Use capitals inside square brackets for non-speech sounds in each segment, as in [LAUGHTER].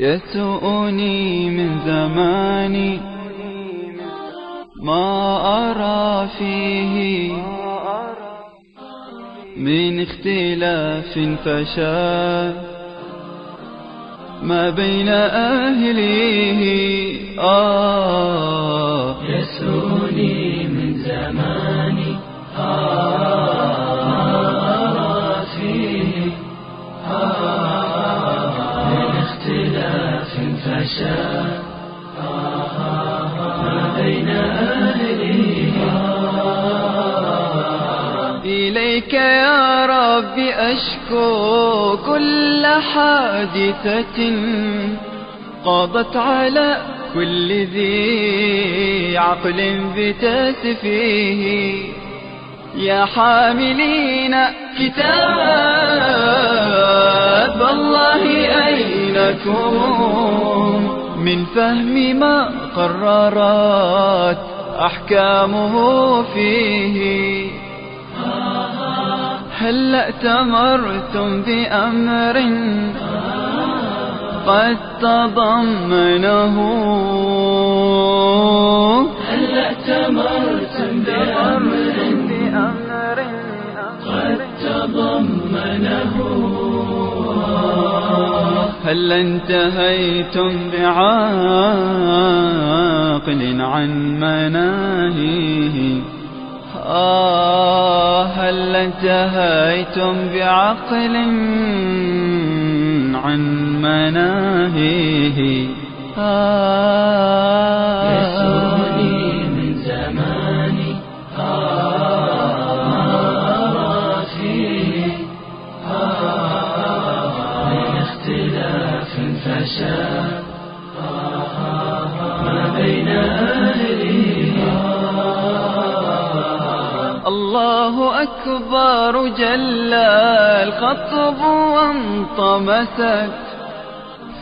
يسؤني من زماني. ما أرى فيه من اختلاف فشا ما بين أهله آه. يسوني من زماني آه. إليك يا رب أشكو كل حادثة قضت على كل ذي عقل بتسفيه يا حاملين كتاب الله أينكم من فهم ما قررت أحكامه فيه. هل ائتمرتم بأمر قد تضمنه؟ هل ائتمرتم بأمر قد تضمنه؟ هل انتهيتم بعاقل عن مناهيه؟ آه هل انتهيتم بعقل عن مناهيه؟ آه. أكبر جل الخطب وانطمست.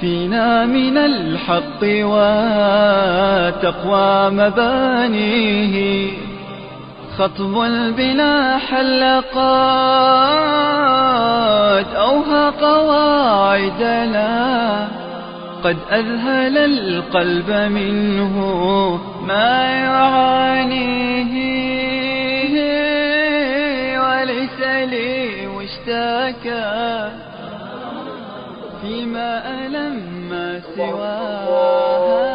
فينا من الحق وتقوى مبانيه. خطب البلا حلقات أوها قواعدنا قد أذهل القلب منه ما يعانيه. لي مشتاكا فيما ألم سواها.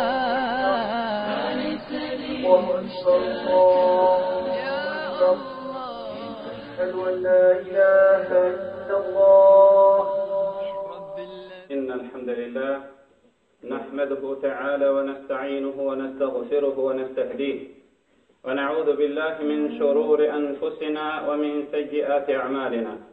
أشهد أن لا إله إلا الله إن الحمد لله نحمده تعالى ونستعينه ونستغفره ونستهديه ونعوذ بالله من شرور أنفسنا ومن سيئات أعمالنا.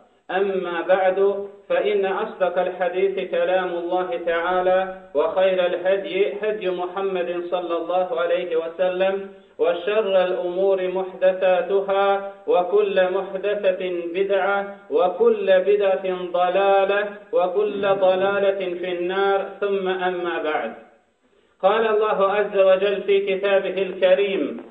أما بعد فإن أصدق الحديث كلام الله تعالى وخير الهدي هدي محمد صلى الله عليه وسلم وشر الأمور محدثاتها وكل محدثة بدعة وكل بدعة ضلالة وكل ضلالة في النار. ثم أما بعد. قال الله عز وجل في كتابه الكريم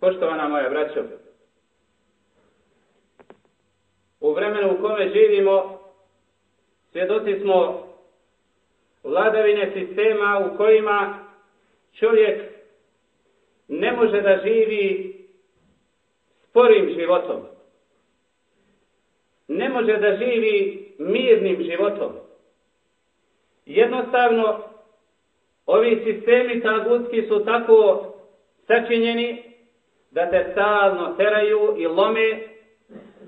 Poštovana moja braćo, u vremenu u kome živimo, svjedoci smo vladavine sistema u kojima čovjek ne može da živi sporim životom. Ne može da živi mirnim životom. Jednostavno, ovi sistemi tagutski su tako sačinjeni da te stalno teraju i lome,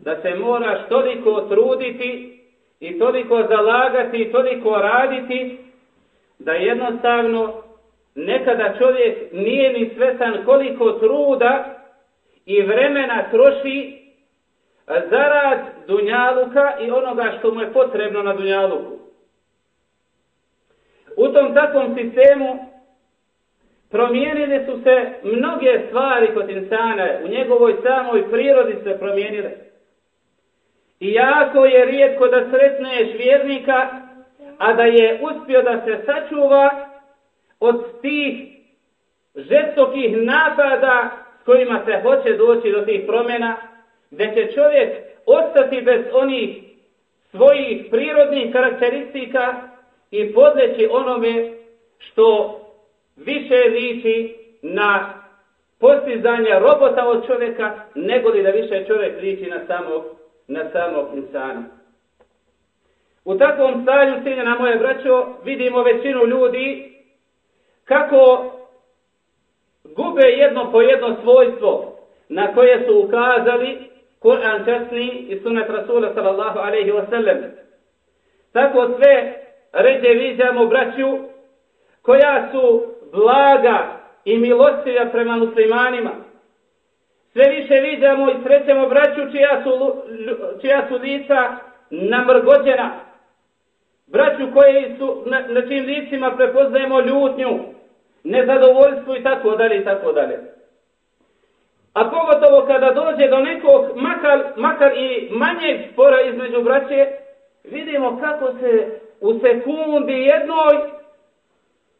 da se moraš toliko truditi i toliko zalagati i toliko raditi, da jednostavno nekada čovjek nije ni svesan koliko truda i vremena troši zarad dunjaluka i onoga što mu je potrebno na dunjaluku. U tom takvom sistemu promijenile su se mnoge stvari kod insana, u njegovoj samoj prirodi se promijenile. I jako je rijetko da sretneš vjernika, a da je uspio da se sačuva od tih žestokih napada s kojima se hoće doći do tih promjena, gdje će čovjek ostati bez onih svojih prirodnih karakteristika i podleći onome što više liči na postizanje robota od čovjeka, nego li da više čovjek liči na samog, na samog insana. U takvom stanju, na moje braćo, vidimo većinu ljudi kako gube jedno po jedno svojstvo na koje su ukazali Kur'an časni i sunet Rasula sallallahu alaihi wa sallam. Tako sve ređe viđamo braću koja su blaga i milostivja prema muslimanima. Sve više viđamo i srećemo braću čija su, čija su lica namrgođena. Braću koji su, na, na čim licima prepoznajemo ljutnju, nezadovoljstvo i tako dalje i tako dalje. A pogotovo kada dođe do nekog, makar, makar i manjeg spora između braće, vidimo kako se u sekundi jednoj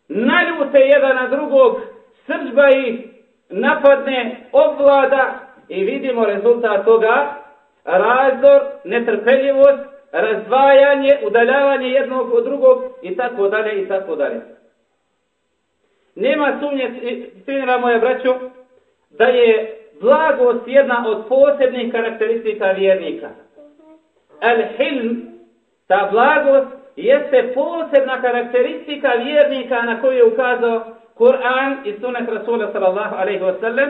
naljute jedan na drugog, srđba ih napadne, obvlada i vidimo rezultat toga, razdor, netrpeljivost, razdvajanje, udaljavanje jednog od drugog i tako dalje i tako dalje. Nema sumnje, sinira moje braćo, da je blagost jedna od posebnih karakteristika vjernika. El hilm, ta blagost, jeste posebna karakteristika vjernika na koju je ukazao Kur'an i sunet Rasula sallallahu alaihi wa sallam,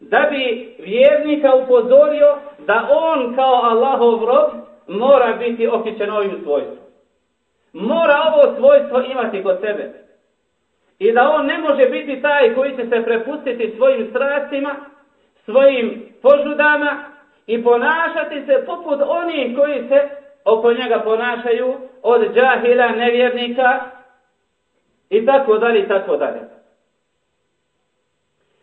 da bi vjernika upozorio da on kao Allahov rob mora biti okićen ovim svojstvom. Mora ovo svojstvo imati kod sebe. I da on ne može biti taj koji će se prepustiti svojim strastima, svojim požudama i ponašati se poput onih koji se oko njega ponašaju od džahila, nevjernika i tako dalje i tako dalje.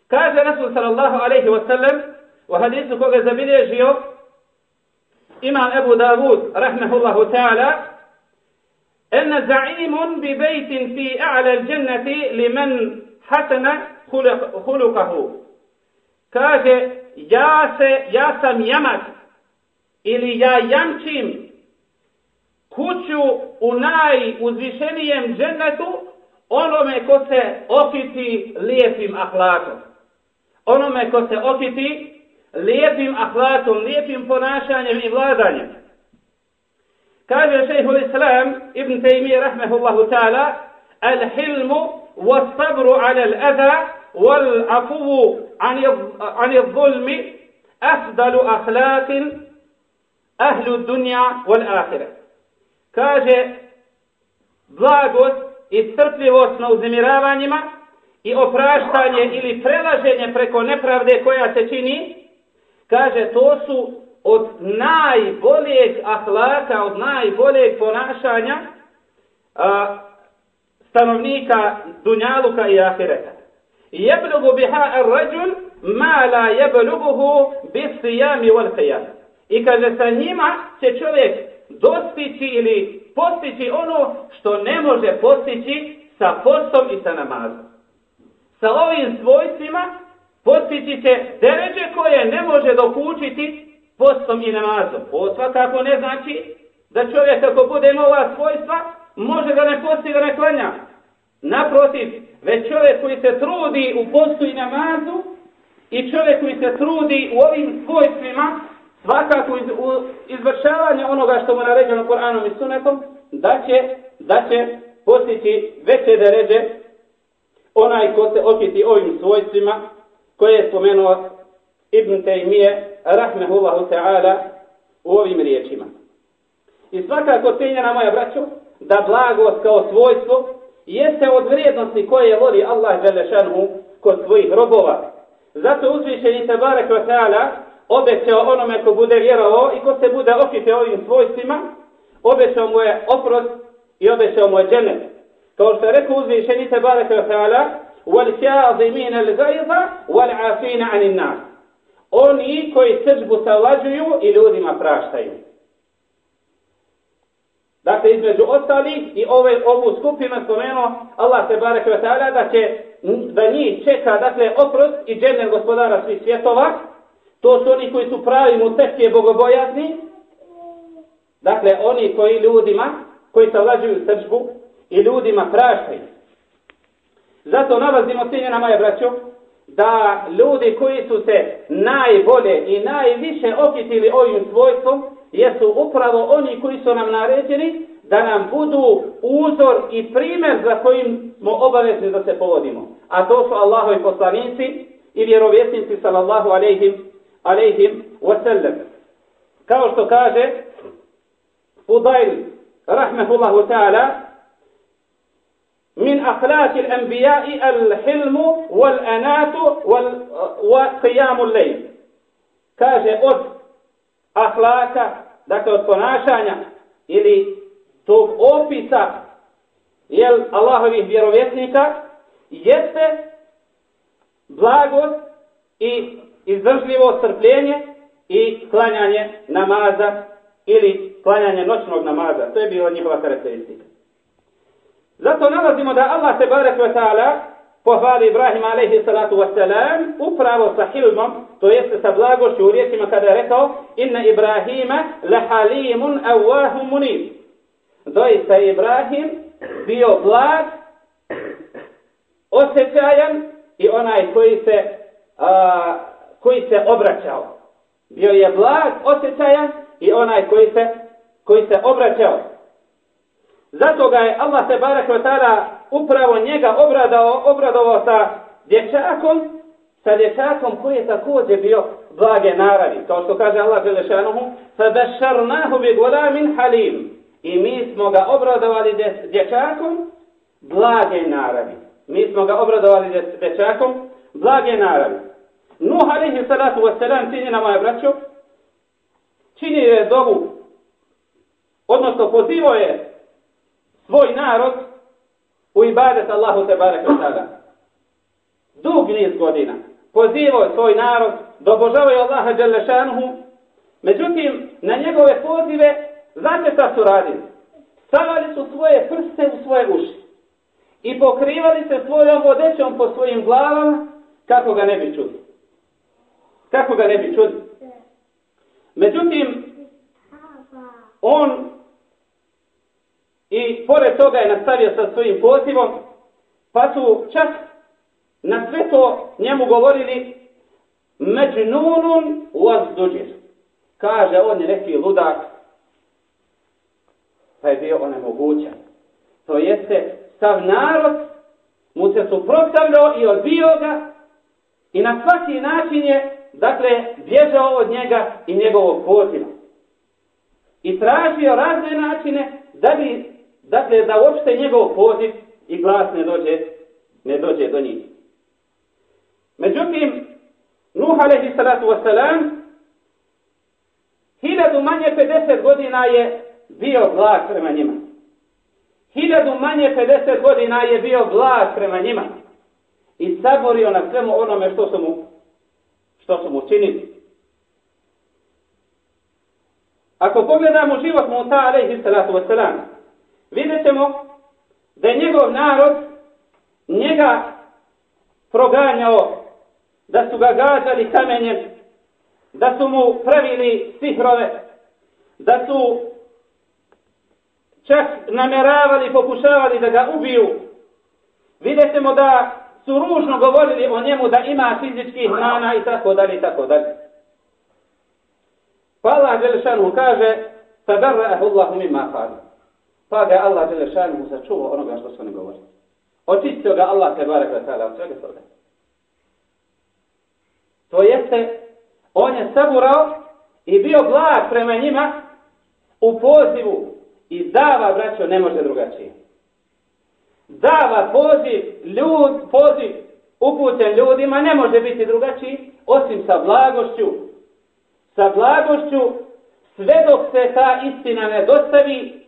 Kaže Rasul sallallahu alaihi wa sallam u hadisu koga zabilježio imam Ebu Davud rahmehullahu ta'ala أن زعيم ببيت في أعلى الجنة لمن حسن خلقه kaže ja se ja sam jamac ili ja jamčim kuću u najuzvišenijem džennetu onome ko se okiti lijepim ahlakom. Onome ko se okiti lijepim ahlakom, lijepim ponašanjem i vladanjem. Kaže šejhul Islam Ibn Taymiyyah rahmehullahu ta'ala الحلم والصبر على الأذى والعفو عن الظلم أفضل أخلاق أهل الدنيا والآخرة kaže blagost i strpljivost na uzemiravanjima i opraštanje ili prelaženje preko nepravde koja se čini, kaže to su od najboljeg ahlaka, od najboljeg ponašanja a, stanovnika Dunjaluka i Ahireta. Jeblugu biha ar-rajul ma la bis sijami wal. I kaže sa njima će čovjek dostići ili postići ono što ne može postići sa postom i sa namazom. Sa ovim svojstvima postići će deređe koje ne može dokučiti postom i namazom. Ovo svakako ne znači da čovjek ako bude ova svojstva može da ne posti da ne klanja. Naprotiv, već čovjek koji se trudi u postu i namazu i čovjek koji se trudi u ovim svojstvima svakako iz, u izvršavanje onoga što mu naređeno Kur'anom i Sunnetom, da će, da će postići veće deređe onaj ko se okiti ovim svojstvima koje je spomenuo Ibn Taymiye rahmehullahu ta'ala u ovim riječima. I svakako cijenjena moja braćo, da blagost kao svojstvo jeste od vrijednosti koje voli Allah Đelešanhu kod svojih robova. Zato uzvišeni Tabarek wa ta'ala obećao onome ko bude vjerovao i ko se bude okite ovim svojstvima, obećao mu je oprost i obećao mu je dženet. Kao što je rekao uzvišeni te barek wa taala: "Wal kazimin al-ghayza wal 'afin 'anil nas." Oni koji srđbu savlađuju i ljudima praštaju. Dakle, između ostalih i ove, ovu skupinu spomenuo Allah te barek wa taala da će da njih čeka dakle oprost i džene gospodara svih svjetova to su oni koji su pravi mu teške bogobojazni. Dakle, oni koji ljudima, koji savlađuju srđbu i ljudima praštaju. Zato nalazimo, cijenjena moja braćo, da ljudi koji su se najbolje i najviše okitili ovim svojstvom, jesu upravo oni koji su nam naređeni da nam budu uzor i primjer za kojim smo obavezni da se povodimo. A to su Allahovi poslanici i vjerovjesnici sallallahu alejhim alejhim wasallam. Kao što kaže Fudail rahmehullahu ta'ala من أخلاق الأنبياء الحلم والأنات وقيام الليل kaže od ahlaka, dakle od ponašanja ili tog opisa jel Allahovih vjerovjesnika jeste blagost i izdržljivo strpljenje i klanjanje namaza ili klanjanje noćnog namaza. To je bila njihova karakteristika. Zato nalazimo da Allah se barek wa ta'ala pohvali Ibrahim alaihi salatu wasalam upravo sa hilmom, to jeste sa blagošću u riječima kada je rekao inna Ibrahima lahalimun awahum munib. Doista Ibrahim bio blag, osjećajan i onaj koji se, a, koji se obraćao. Bio je blag, osjećajan i onaj koji se, koji se obraćao. Zato ga je Allah se barak upravo njega obradao, obradovao sa dječakom, sa dječakom koji je također bio blage naravi. Kao što kaže Allah Želešanuhu, فَبَشَّرْنَاهُ بِغُلَامٍ halim. I mi smo ga obradovali dječakom blage naravi. Mi smo ga obradovali dječakom blage naravi. Nuh alaihi salatu wasalam, cijenjena moja braćo, čini je dovu, odnosno pozivo je svoj narod u ibadet Allahu te barek tada. Dug niz godina. Pozivao je svoj narod da obožavaju Allaha Đelešanuhu. Međutim, na njegove pozive, znate šta su radili? Stavali su svoje prste u svoje uši. I pokrivali se svojom vodećom po svojim glavama kako ga ne bi čuli. Kako ga ne bi čuli. Međutim, on i pored toga je nastavio sa svojim pozivom, pa su čak na sve to njemu govorili međnunun uazduđir. Kaže, on je neki ludak, pa je bio onemogućan. To jeste, sav narod mu se suprotstavljao i odbio ga i na svaki način je, dakle, bježao od njega i njegovog poziva. I tražio razne načine da bi Dakle, da uopšte njegov poziv i glas ne dođe, ne dođe do njih. Međutim, Nuh alaihi salatu wasalam, hiljadu manje 50 godina je bio blag prema njima. Hiljadu manje 50 godina je bio blag prema njima. I saborio na svemu onome što su mu, što su mu činili. Ako pogledamo život Musa alaihi salatu wasalam, vidjet ćemo da je njegov narod njega proganjao, da su ga gađali kamenjem, da su mu pravili sihrove, da su čak namjeravali, pokušavali da ga ubiju. Vidjet ćemo da su ružno govorili o njemu da ima fizičkih hrana i tako dalje i tako dalje. Pa Allah Đelešanu kaže, tabarra'ahu Allahu mimma qalu. Pa ga Allah Đelešanu sačuvao onoga što su oni govorili. Očistio ga Allah te barek ta'ala od svega toga. To jeste, on je saburao i bio blag prema njima u pozivu i dava, braćo, ne može drugačije. Dava poziv, ljud, poziv upućen ljudima ne može biti drugačiji osim sa blagošću. Sa blagošću sve dok se ta istina ne dostavi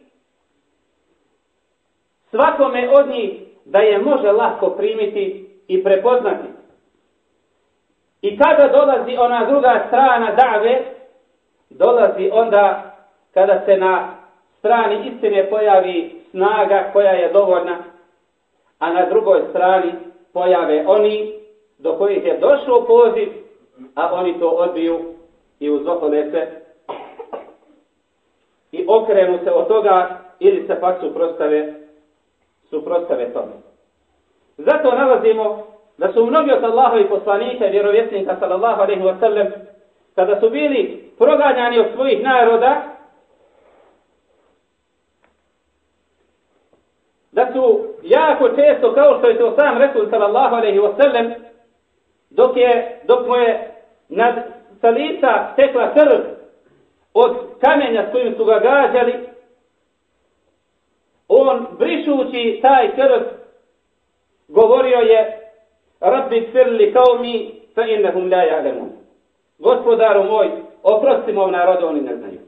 svakome od njih da je može lako primiti i prepoznati. I kada dolazi ona druga strana dave, dolazi onda kada se na strani istine pojavi snaga koja je dovoljna, a na drugoj strani pojave oni do kojih je došao poziv, a oni to odbiju i uzohode se i okrenu se od toga ili se pak suprostave, suprostave tome. Zato nalazimo da su mnogi od Allahovi poslanika i vjerovjesnika sallallahu alaihi wa sallam kada su bili proganjani od svojih naroda da su jako često, kao što je to sam Resul sallallahu alaihi wasallam, dok, je, dok mu je nad sa lica tekla krv od kamenja s kojim su ga gađali, on brišući taj krv govorio je Rabbi firli kao mi fa innahum la ja'lamun. Gospodaru moj, oprosti mom narodu, oni ne znaju.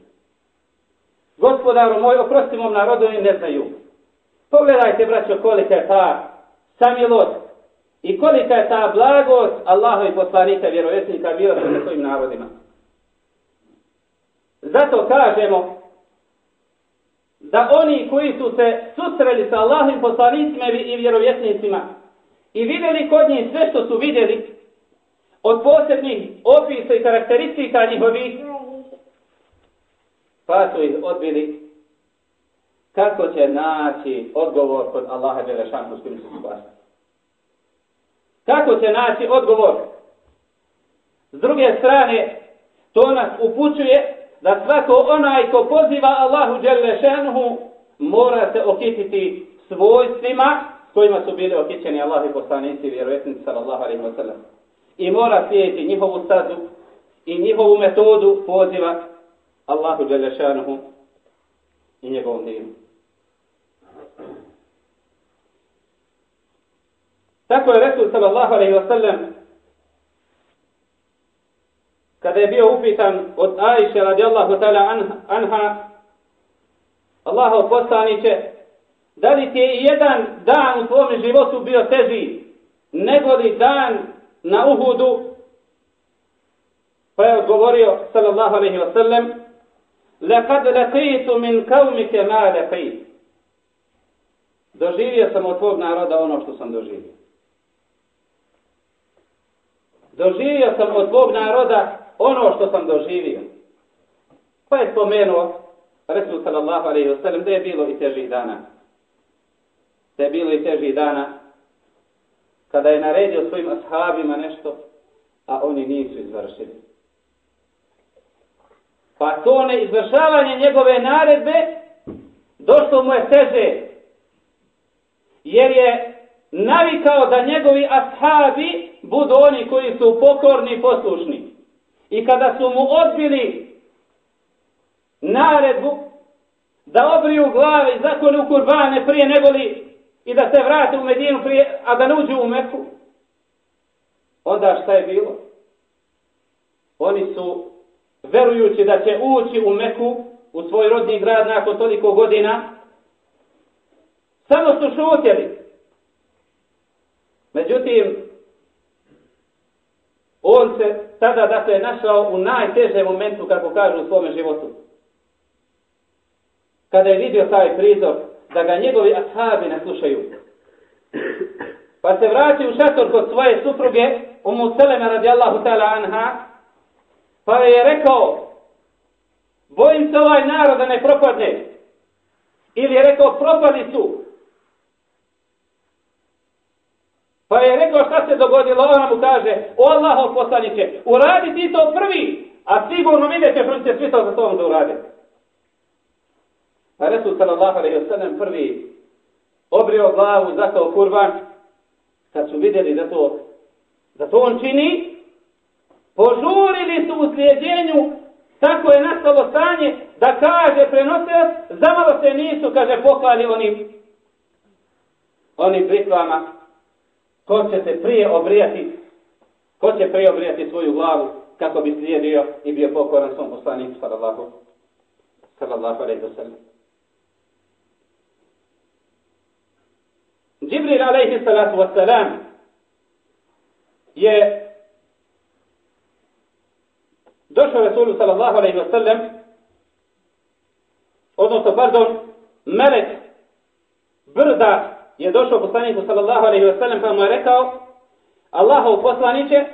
Gospodaru moj, oprosti mom narodu, oni ne znaju. Pogledajte, braćo, kolika je ta samilost i kolika je ta blagost Allaha i poslanika vjerovjesnika bila sa svojim narodima. Zato kažemo da oni koji su se susreli sa Allahim poslanicima i vjerovjesnicima i vidjeli kod njih sve što su vidjeli od posebnih opisa i karakteristika njihovih, pa su ih odbili kako će naći odgovor kod Allaha Đelešanu s kojim se spasati. Kako će naći odgovor? S druge strane, to nas upućuje da svako onaj ko poziva Allahu Đelešanu mora se okititi svojstvima kojima su bili okićeni Allah i poslanici sallallahu alaihi wa sallam. I mora slijediti njihovu stazu i njihovu metodu poziva Allahu Đelešanu i njegovom dinu. Tako je Resul sallallahu alaihi wasallam kada je bio upitan od Aisha radijallahu ta'ala anha Allahov poslaniće da li ti je jedan dan u tvom životu bio teži nego li dan na Uhudu pa je odgovorio sallallahu alaihi wasallam لقد لقيت من قومك ما لقيت Doživio sam od tvog naroda ono što sam doživio. Doživio sam od tvog naroda ono što sam doživio. Pa je spomenuo Resul sallallahu alaihi wa sallam da je bilo i težih dana. Da je bilo i težih dana kada je naredio svojim ashabima nešto, a oni nisu izvršili. Pa to ne izvršavanje njegove naredbe došlo mu je teže. Jer je navikao da njegovi ashabi budu oni koji su pokorni i poslušni. I kada su mu odbili naredbu da obriju glave i zakone u kurbane prije negoli i da se vrate u Medinu prije, a da ne uđu u Meku, onda šta je bilo? Oni su, verujući da će ući u Meku, u svoj rodni grad nakon toliko godina, samo su šutjeli. Međutim, on se tada dakle našao u najtežem momentu, kako kažu u svome životu. Kada je vidio taj prizor, da ga njegovi ashabi ne slušaju. Pa se vrati u šator kod svoje supruge, Umu Seleme radijallahu ta'ala anha, pa je rekao, bojim se ovaj narod da ne propadne. Ili je rekao, propali su. Pa je rekao šta se dogodilo, ona mu kaže, o Allahov poslaniće, uradi ti to prvi, a sigurno vidjet će što će svi to za tobom da urade. A Resul sallallahu alaihi wa sallam prvi obrio glavu, zakao kurban, kad su vidjeli da to, da to on čini, požurili su u slijedjenju, tako je nastalo stanje, da kaže prenosilac, zamalo se nisu, kaže, poklali onim, onim britvama, ko će se prije obrijati, ko će prije obrijati svoju glavu, kako bi slijedio i bio pokoran svom poslaniku, sallallahu, sallallahu alaihi wa sallam. Džibril alaihi salatu wassalam je došao Rasulu sallallahu alaihi wasallam odnosno, pardon, melek brda je došao poslaniku sallallahu alaihi wasallam pa mu je rekao Allahov poslaniće,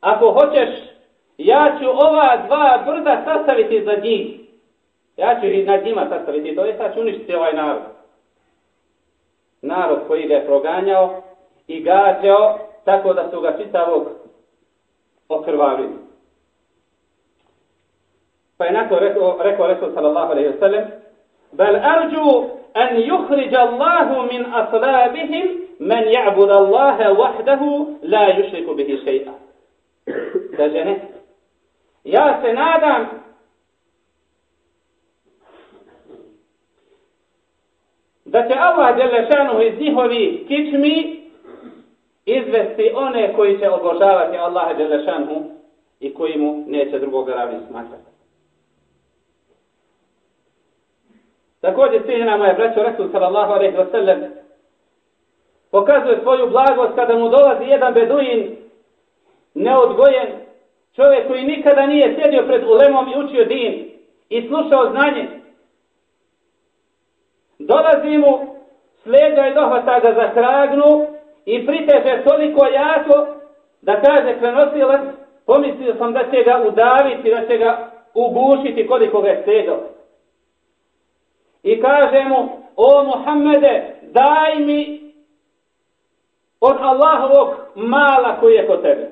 ako hoćeš, ja ću ova dva brda sastaviti za njih. Ja ću ih nad njima sastaviti, to je sad ću uništiti ovaj narod narod koji ga je proganjao i gađao tako da su ga čitavog okrvavili. Pa je nakon rekao, rekao Resul sallallahu alaihi wa sallam Bel arđu an yuhrija Allahu min aslabihim men ja'bud Allahe wahdahu la yušriku bihi šeita. Kaže ne. Ja se nadam da će Allah Đelešanu iz njihovi kičmi izvesti one koji će obožavati Allaha Đelešanu i koji mu neće drugog ravni smatrati. Također cijenjena moja braćo Rasul sallallahu alaihi wa sallam pokazuje svoju blagost kada mu dolazi jedan beduin neodgojen čovjek koji nikada nije sjedio pred ulemom i učio din i slušao znanje Dolazi mu, slijeda i dohvata ga za kragnu i priteže toliko jako da kaže prenosilac, pomislio sam da će ga udaviti, da će ga ugušiti koliko ga je stegao. I kaže mu, o Muhammede, daj mi od Allahovog mala koji je kod tebe.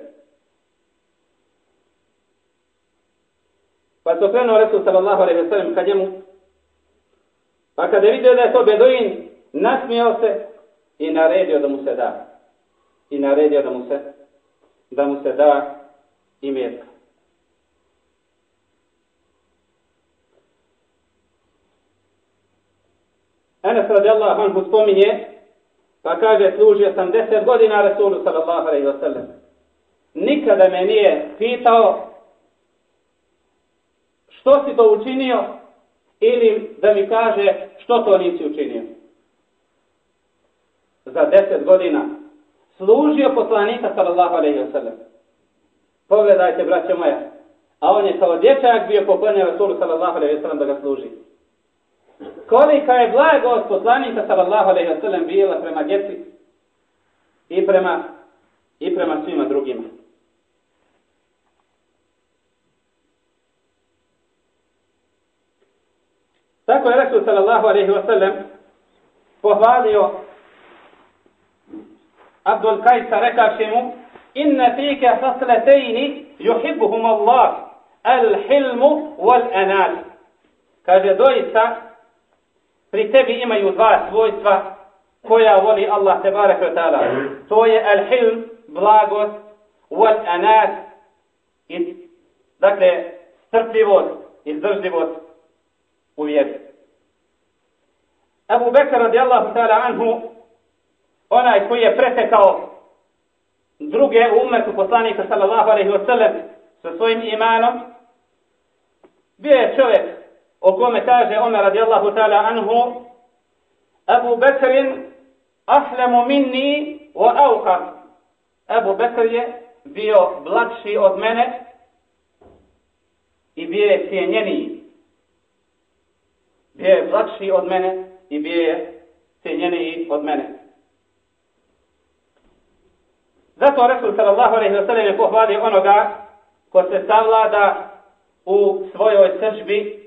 Pa se okrenuo Resul sallallahu alaihi sallam kad je mu pa kada je vidio da je to beduin, nasmijao se i naredio da mu se da. I naredio da mu se, da mu se da i Enes radijallahu anhu spominje, pa kaže, služio sam deset godina Rasulu sallallahu alaihi wa sallam. Nikada me nije pitao što si to učinio, ili da mi kaže što to nisi učinio. Za deset godina služio poslanika sallallahu alaihi wa sallam. Pogledajte, braće moja, a on je kao dječak bio poklonjen Rasulu sallallahu alaihi wa sallam da ga služi. Kolika je blagost poslanika sallallahu alaihi wa sallam bila prema djeci i prema, i prema svima drugima. Tako je Resul sallallahu alaihi wa sallam pohvalio Abdul Kajsa rekavši mu Inna fike hasletejni juhibbuhum Allah al-hilmu wal-anal. Kaže doista pri tebi imaju dva svojstva koja voli Allah te barek ta'ala. To je al-hilm, blagost, wal-anal, dakle strpljivost, izdržljivost u vjeri. Abu Bekr radijallahu ta'ala anhu, onaj koji je pretekao druge umetu poslanika sallallahu alaihi wa sallam sa svojim imanom, bio je čovjek o kome kaže Omer radijallahu ta'ala anhu, Abu Bekrin ahlemu minni wa auqar. Abu Bekr je bio blagši od mene i bio je cijenjeniji bio je lakši od mene i bio je cijenjeniji od mene. Zato Resul sallallahu alaihi wa sallam je pohvalio onoga ko se savlada u svojoj sržbi,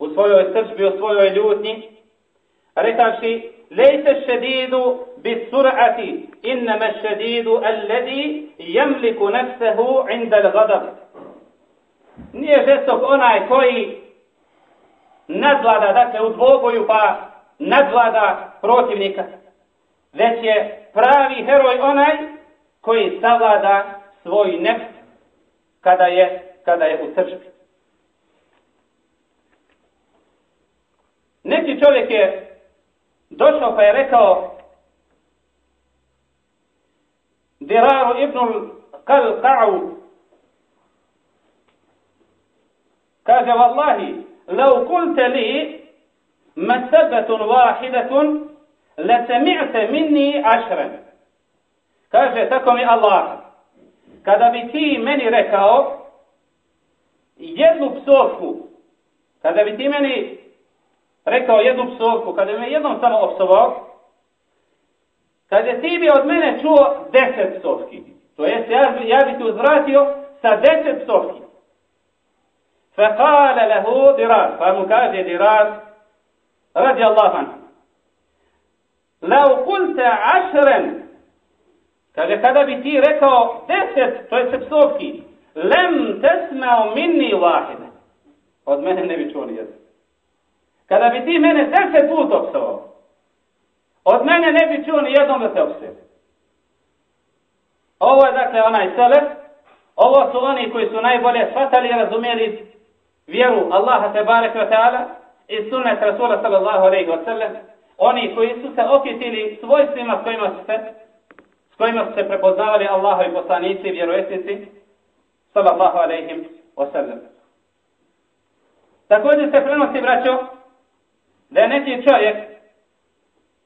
u svojoj sržbi, u svojoj ljutnji, rekavši Lejte šedidu bi sur'ati, innama šedidu alladi jemliku nefsehu inda l-gadab. nije žestok onaj koji nadvlada, dakle u dvoboju pa nadvlada protivnika, već je pravi heroj onaj koji savlada svoj nefs kada je, kada je u srčbi. Neki čovjek je došao pa je rekao Diraru ibnul Kalqa'u kaže Wallahi لو قلت لي مسبة واحدة لسمعت مني عشرا kaže tako mi Allah kada bi ti meni rekao jednu psovku kada bi ti meni rekao jednu psovku, kada me jednom samo opsovao, je ti bi od mene čuo deset psovki. To jest, ja, ja bi ti uzvratio sa deset psovki. Fekale lehu dirar, pa mu kaže radi Allah. Lau kulte ašren, kaže kada bi ti rekao deset, to je psovki, lem tesmeo minni vahide. Od mene ne bi čuo jedan. Kada bi ti mene deset put opsovao, od mene ne bi čuo ni jednom da te opsuje. Ovo je dakle onaj selef, ovo su oni koji su najbolje shvatali i razumijeli vjeru Allaha te barek wa ta'ala i sunnet Rasula sallallahu alaihi wa sallam, oni koji su se okitili svojstvima s kojima su se, s kojima su se prepoznavali Allahovi poslanici i vjerojesnici sallallahu alaihi wa sallam. Također se prenosi, braćo, da je neki čovjek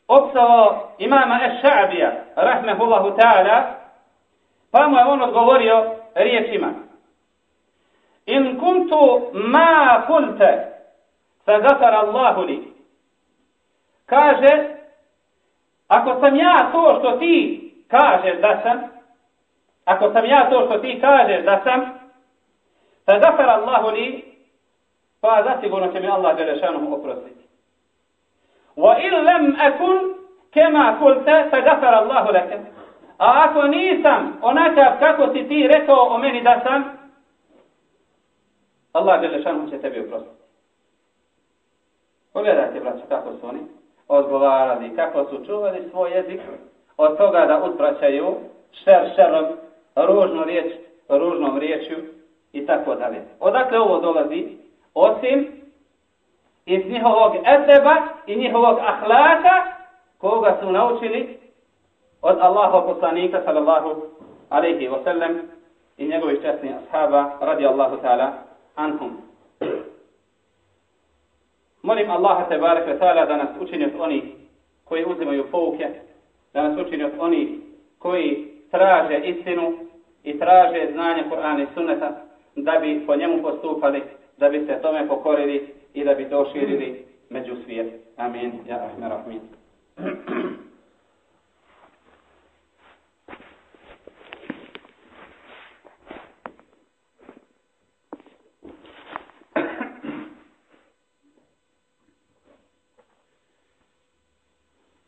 opsao imama Eš-Ša'bija, rahmehullahu ta'ala, pa mu je on odgovorio riječima. In kuntu ma kulte, fa gafara Allahu li. Kaže, ako sam ja to što ti kažeš da sam, ako sam ja to što ti kažeš da sam, fa gafara Allahu li, pa zasigurno će mi Allah Đelešanu oprostiti. Lam akun kema kulte, fa gafara Allahu lakem. A ako nisam onakav kako si ti rekao o meni da sam, Allah Đelešanu će tebi oprostiti. Pogledajte, braću, kako su oni odgovarali, kako su čuvali svoj jezik od toga da odvraćaju šer šerom, ružnu riječ, ružnom riječju i tako dalje. Odakle ovo dolazi? Osim iz njihovog edeba i njihovog ahlaka koga su naučili od Allaha poslanika sallallahu alaihi wa sallam i njegovih čestnih ashaba radi Allahu ta'ala anhum. Molim Allaha te barek ta'ala da nas učini od onih koji uzimaju pouke, da nas učini od onih koji traže istinu i traže znanje Kur'ana i sunneta, da bi po njemu postupali, da bi se tome pokorili i da bi to širili među svijet. Amin. Ja rahme rahmin.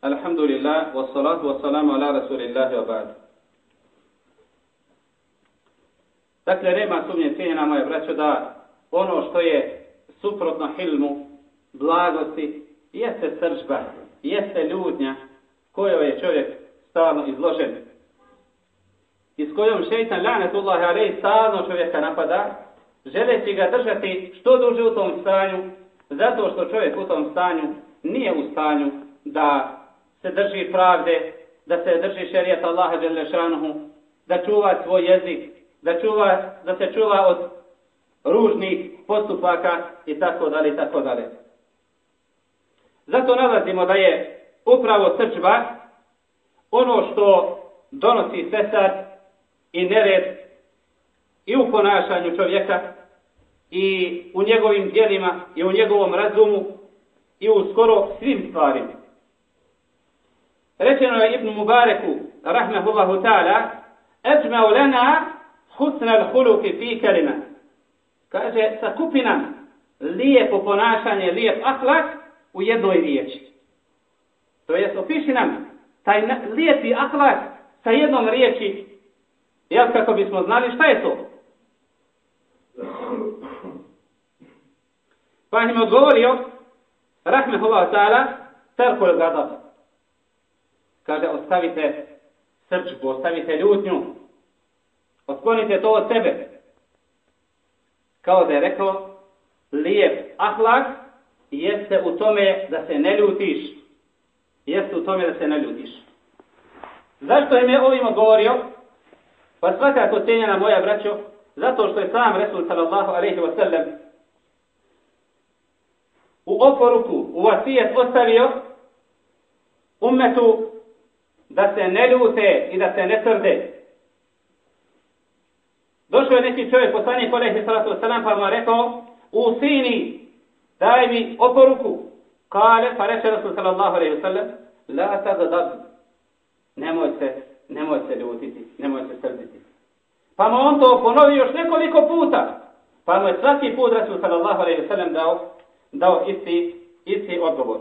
Alhamdulillah, wassalatu wassalamu ala rasulillahi wa ba'd. Dakle, nema sumnje cijenjena moje braćo da ono što je suprotno hilmu, blagosti, jeste sržba, jeste ljudnja kojoj je čovjek stalno izložen. I s kojom šeitan lanetullahi alaih stalno čovjeka napada, želeći ga držati što duže u tom stanju, zato što čovjek u tom stanju nije u stanju da se drži pravde, da se drži šerijata Allaha da čuva svoj jezik, da, čuva, da se čuva od ružnih postupaka i tako dalje i tako dalje. Zato nalazimo da je upravo srđba ono što donosi sesar i nered i u ponašanju čovjeka i u njegovim dijelima i u njegovom razumu i u skoro svim stvarima. Rečeno je Ibn Mubareku, rahmehullahu ta'ala, eđmeo lena husna al-huluki fi kelima. Kaže, sakupi nam lijepo ponašanje, lijep ahlak u jednoj riječi. To jest, opiši nam taj lijepi ahlak sa jednom riječi, jel kako bismo znali šta je to? Pa im je odgovorio, rahmehullah ta'ala, terkul gadab. Kaže, ostavite srčbu, ostavite ljutnju, otklonite to od sebe. Kao da je rekao, lijep ahlak jeste u tome da se ne ljutiš. Jeste u tome da se ne ljutiš. Zašto je ovim govorio? Pa svakako cijenjena moja braćo, zato što je sam Resul sallallahu alaihi wa sallam u oporuku, u vasijet ostavio umetu da se ne ljute i da se ne trde. Došao je neki čovjek, poslanik alaihi sallatu wasallam, pa mu je rekao, u sini, daj mi oporuku. Kale, pa reče Rasul sallallahu alaihi wa sallam, la tagdab, nemoj se, nemoj se ljutiti, nemoj se srditi. Pa mu on to ponovi još nekoliko puta. Pa mu je svaki put Rasul sallallahu alaihi wa sallam dao, dao isti, isti odgovor.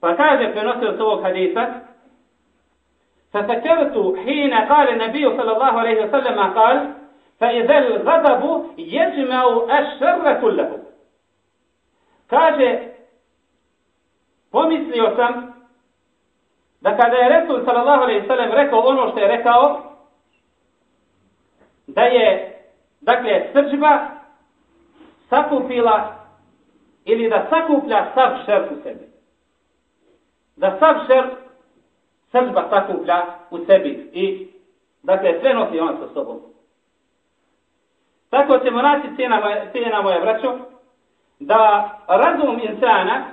Pa kaže prenosio s ovog hadisa, فسكرت حين قال النبي صلى الله عليه وسلم قال فإذا الغضب يجمع الشر كله kaže pomislio sam da kada je Resul sallallahu alejhi ve sellem rekao ono što je rekao da je dakle srđba sakupila ili da sakuplja sav šer u sebi. Da sav šer srđba sakuplja u sebi i dakle sve nosi on sa sobom. Tako ćemo naći cijena moja, cijena moja braćo, da razum insana,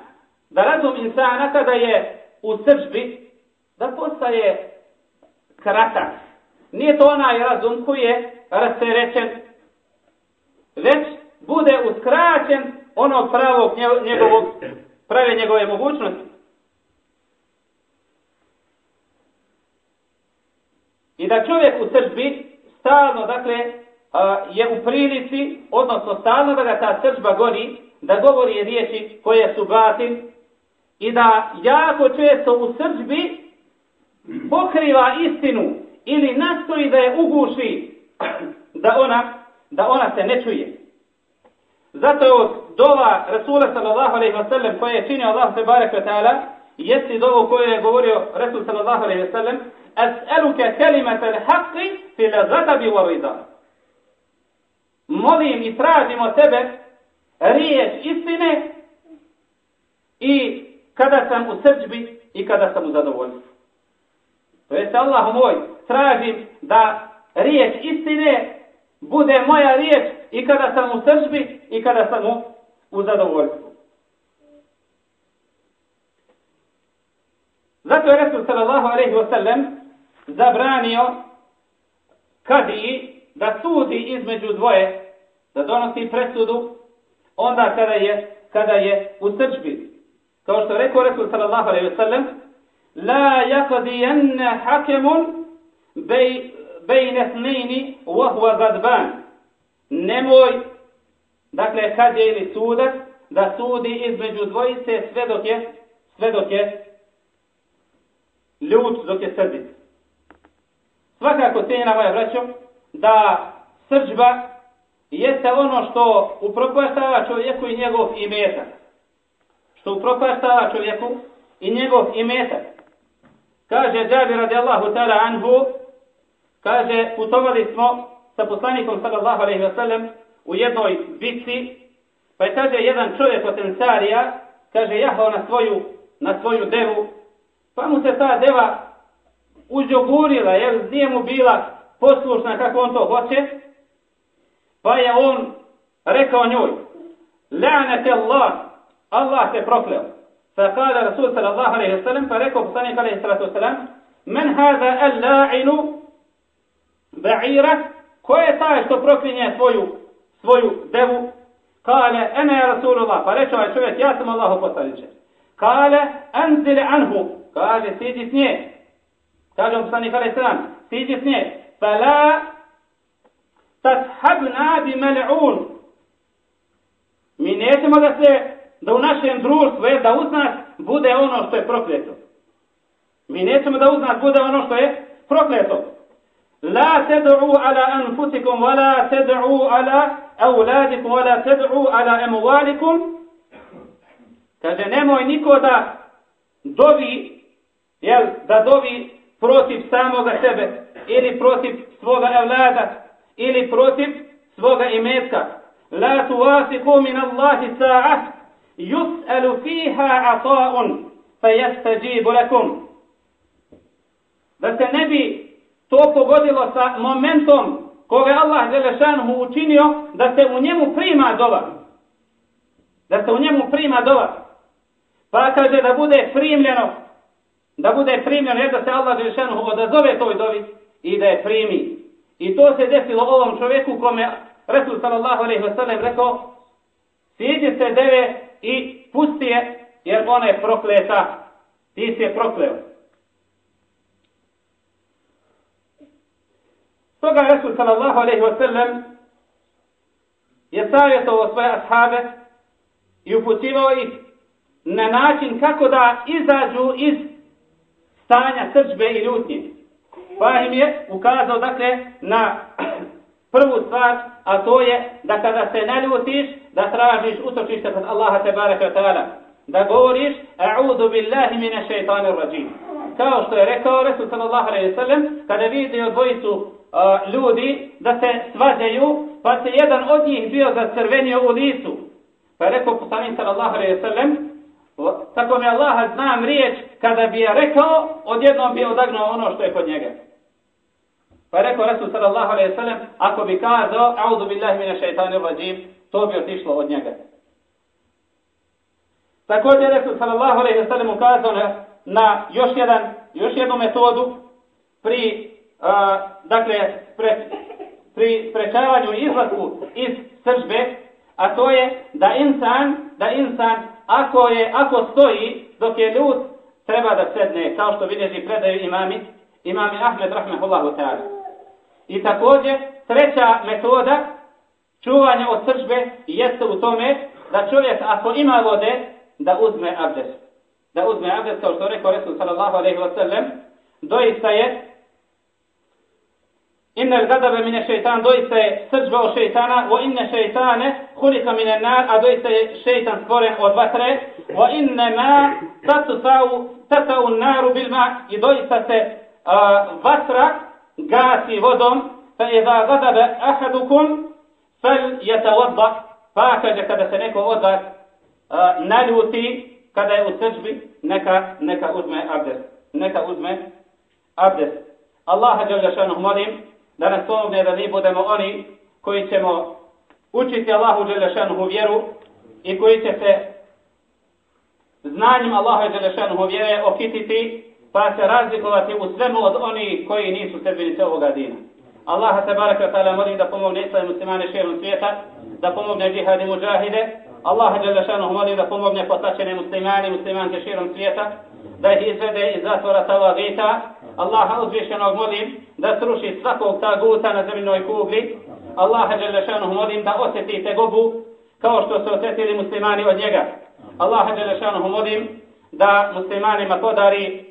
da razum insana kada je u srđbi, da postaje kratak. Nije to onaj razum koji je rasterećen, već bude uskraćen onog pravog njegovog, prave njegove mogućnosti. I da čovjek u srđbi stalno, dakle, je u prilici, odnosno stalno da ga ta srđba gori, da govori riječi koje su batin i da jako često u srđbi pokriva istinu ili nastoji da je uguši [CLEARS THROAT] da ona, da ona se ne čuje. Zato je od dova Rasula sallallahu alaihi wa sallam koje je činio Allah se barek wa ta'ala jesti dovo koje je govorio Rasul sallallahu alaihi wa sallam As'aluka kalimat al-haqqi fil ghadabi wa rida. Molim i tražim od tebe riječ istine i kada sam u srđbi i kada sam u zadovoljstvu. To Allah moj, tražim da riječ istine bude moja riječ i kada sam u srđbi i kada sam u, u zadovoljstvu. Zato je Resul sallallahu alaihi wa sallam zabranio kadiji da sudi između dvoje, da donosi presudu onda kada je, kada je u srđbi. Kao što rekao Resul sallallahu alaihi wa sallam, la yakdiyanna hakemun bej, bejne snini wahva gadban. Nemoj, dakle, kad je ili sudac, da sudi između dvojice sve dok je, sve dok je ljut, dok je srdic. Svakako, cijena moja braćo, da srđba jeste ono što upropaštava čovjeku i njegov imetak. Što upropaštava čovjeku i njegov imetak. Kaže Džabir radijallahu ta'ala anhu, kaže, putovali smo sa poslanikom sallallahu alaihi wa sallam u jednoj bici, pa je kaže jedan čovjek od Ensarija, kaže, jahao na svoju, na svoju devu, pa mu se ta deva uđogurila, jer nije mu bila poslušna kako on to hoće, pa je on rekao njoj, la'nate Allah, Allah te prokleo. Fa kada Rasul sallallahu alaihi sallam, pa rekao poslanik alaihi sallatu sallam, men hada al-la'inu ba'ira, ko je taj što proklinje svoju, svoju devu? Kale, ene je Rasulullah, pa reče ovaj čovjek, ja sam Allahu poslaniče. Kale, anzile anhu, kaže, siđi s nje. Kaže mu poslanik alaihi sallam, siđi s nje. La tashabna bi mal'un. Mi nećemo da se, da u našem društvu, je, da uz nas bude ono što je prokleto. Mi nećemo da uz nas bude ono što je prokleto. La ted'u ala anfusikum, wa la ted'u ala auladikum, wa la ala emualikum, Kaže, nemoj niko da dovi, jel, da dovi protiv samoga sebe, ili protiv svoga evlada, ili protiv svoga imetka. La tuwasiku min Allahi sa'ah, yus'alu fiha ata'un, fa yastajibu lakum. Da se ne bi to pogodilo sa momentom koga je Allah Đelešanhu učinio da se u njemu prima dova. Da se u njemu prima dova. Pa kaže da bude primljeno, da bude primljeno, jer da se Allah Đelešanhu odazove toj dovi i da je primi. I to se desilo ovom čovjeku kome Resul sallallahu alaihi wa sallam rekao siđi se deve i pusti je jer ona je prokleta. Ti si je prokleo. Stoga Resul sallallahu alaihi wa sallam je savjetovao svoje ashabe i upućivao ih na način kako da izađu iz stanja srđbe i ljutnje. Pa im je ukazao dakle na [CLEARS THROAT] prvu stvar, a to je da kada se ne ljutiš, da tražiš utočište kod Allaha te baraka ta'ala. Da govoriš, a'udhu billahi mine šeitanir rajim. Kao što je rekao Resul sallallahu alaihi sallam, kada vidio dvojicu ljudi da se svađaju, pa se jedan od njih bio zacrvenio u licu. Pa je rekao poslanik sallallahu alaihi sallam, tako mi Allaha znam riječ, kada bi je rekao, odjednom bi odagnuo ono što je kod njega. Pa je rekao Resul sallallahu alaihi sallam, ako bi kazao, a'udhu billahi mine šeitanir rajim, to bi otišlo od njega. Također Resul sallallahu alaihi sallam ukazao na, na još, jedan, još jednu metodu pri, a, dakle, pre, pri sprečavanju izlasku iz sržbe, a to je da insan, da insan, ako je, ako stoji dok je ljud, treba da sedne, kao što bilježi predaju imami, imami Ahmed rahmehullahu ta'ala. I također, treća metoda čuvanja od sržbe jeste u tome da čovjek ako ima vode, da uzme abdest. Da uzme abdest, kao što rekao Resul sallallahu alaihi wa sallam, doista je Inna al-gadaba mine šeitan, doista je srđba od šeitana, wa inne šeitane hulika mine nar, a doista je šeitan stvoren od vatre, wa inne ma tatau naru bil ma, i doista se uh, vatra gasi vodom, fa idha gadaba ahadukum, fal yatawadda, pa kaže kada se neko od vas uh, naljuti, kada je u srđbi, neka, neka uzme abdest. Neka uzme abdest. Allaha dželle šanuhu molim da nas pomogne da mi budemo oni koji ćemo učiti Allahu Đelešanuhu vjeru i koji će se znanjem Allaha Đelešanuhu vjere okititi pa se razlikovati u svemu od onih koji nisu srbenice ovoga dina. Allaha te baraka ta'ala molim da pomogne islam muslimane širom svijeta, da pomogne džihad i muđahide, Allaha Đelešanuhu molim da pomogne potačene muslimani muslimanke širom svijeta, da ih izvede iz zatvora tavagita, Allaha uzvišenog molim da sruši svakog taguta na zemljnoj kugli. Allaha Đelešanuhu molim da osjeti tegobu kao što su osjetili muslimani od njega. Allaha Đelešanuhu molim da muslimanima podari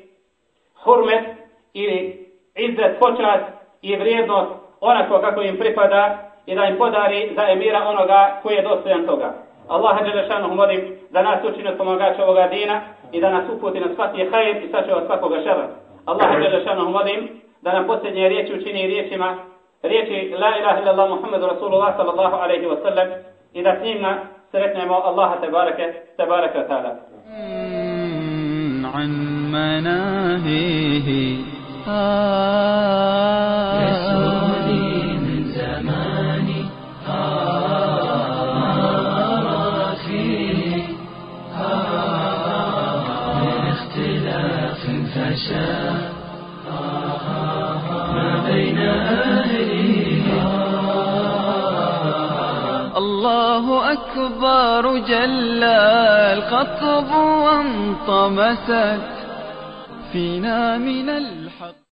hurmet ili izzet počast i vrijednost onako kako im pripada i da im podari za emira onoga koji je dostojan toga. Allaha Đelešanuhu molim da nas učini od pomagača ovoga dina i da nas uputi na svaki hajr i sačuva svakoga šara. Allaha Đelešanuhu molim da nam posljednje riječi učini riječima riječi La ilaha illallah Muhammedu Rasulullah sallallahu alaihi wa sallam i da s njima sretnemo Allaha tebareke, tebareke ta'ala. مناهيه. آه. يسهو من زماني آه فيه آه من اختلاف ما بين الله أكبر جل القطب وانطمست فينا من الحق.